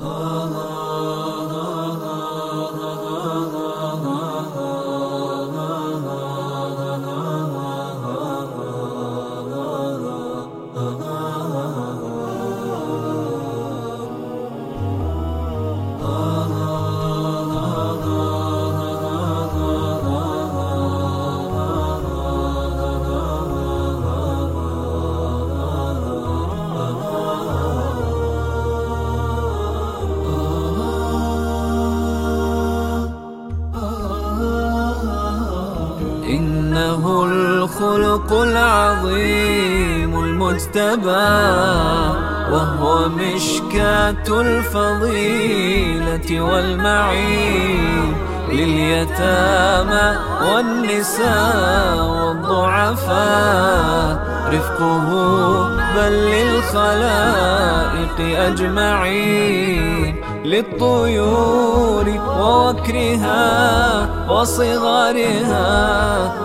Oh. إنه الخلق العظيم المجتبى وهو مشكاة الفضيلة والمعين لليتامى والنساء والضعفاء. رفقه بل للخلائق أجمعين. للطيور ووكرها وصغارها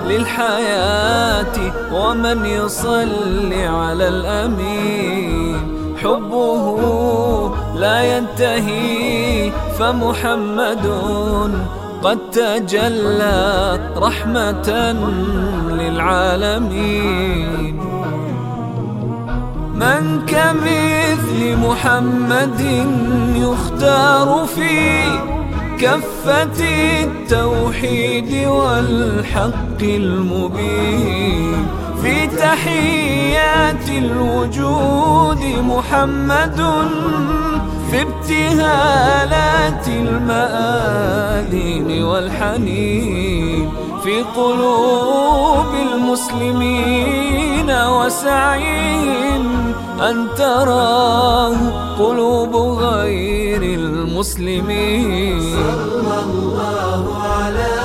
للحياة ومن يصلي على الأمين. حبه لا ينتهي فمحمد قد تجلى رحمة للعالمين. من كمثل محمد يختار في كفة التوحيد والحق المبين. في تحيات الوجود محمد في ابتهالات المآذين والحنين. في قلوب المسلمين وسعيهم أن تراه قلوب غير المسلمين. صلى الله على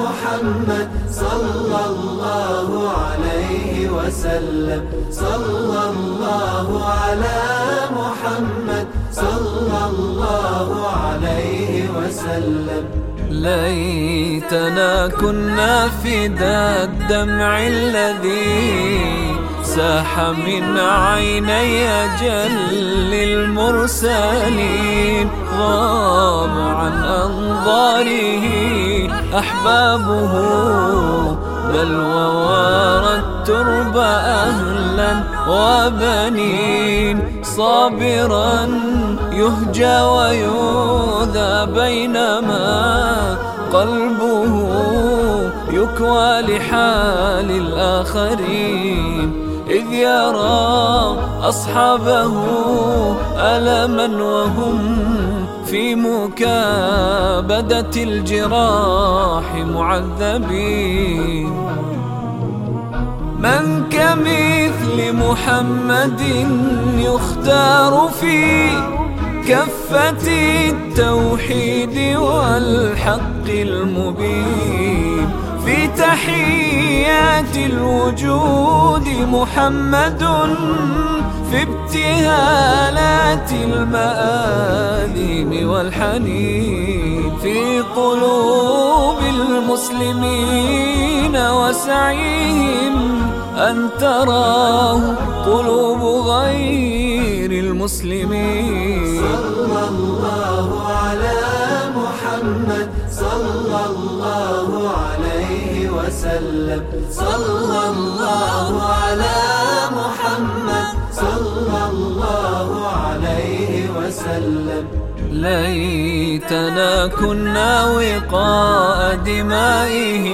محمد صلى الله عليه وسلم. صلى الله على محمد صلى الله عليه وسلم. ليتنا كنا فدا الدمع الذي ساح من عيني جل المرسلين. غاب عن أنظاره أحبابه بل ووارى الترب أهلا وبنين. صابرا يهجى ويؤذى بينما قلبه يكوى لحال الآخرين. إذ يرى أصحابه ألما وهم في مكابدة الجراح معذبين. من كمثل محمد يختار في كفة التوحيد والحق المبين. في تحيات الوجود محمد في ابتهالات المآذين والحنين. في قلوب المسلمين وسعيهم أن تراه قلوب غير المسلمين. صلى الله على محمد. صلى الله عليه وسلم. صلى الله على محمد. صلى الله عليه وسلم. ليتنا كنا وقاء دمائه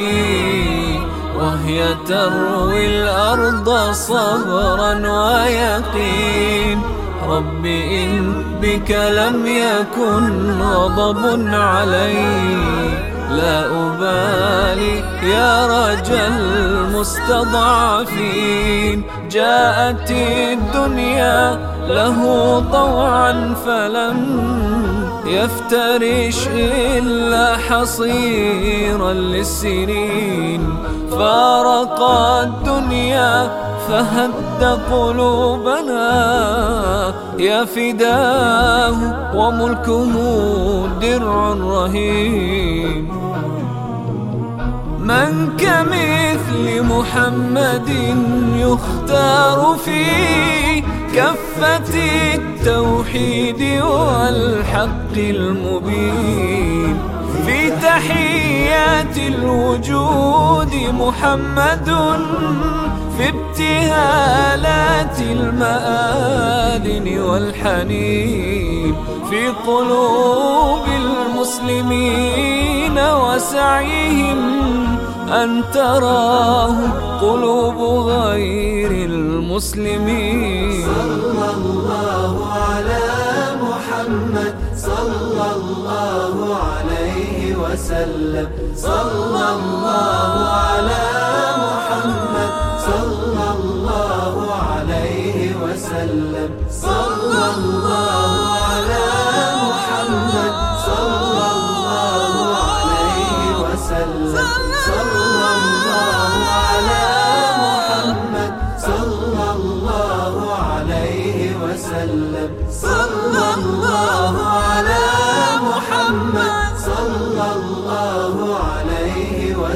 وهي تروي الأرض صبرا ويقين. رب إن بك لم يكن غضب علي لا أبالي يا رجا المستضعفين. جاءت الدنيا له طوعا فلم يفترش إلا حصيرا للسنين. فارق الدنيا فهد قلوبنا يا فداه وملكه درع رهين. من كمثل محمد يختار في كفة بالتوحيد والحق المبين. في تحيات الوجود محمد ابتهالات المآذن والحنين في قلوب المسلمين وسعيهم أن تراه قلوب غير المسلمين. صلى الله على محمد صلى الله عليه وسلم. صلى الله على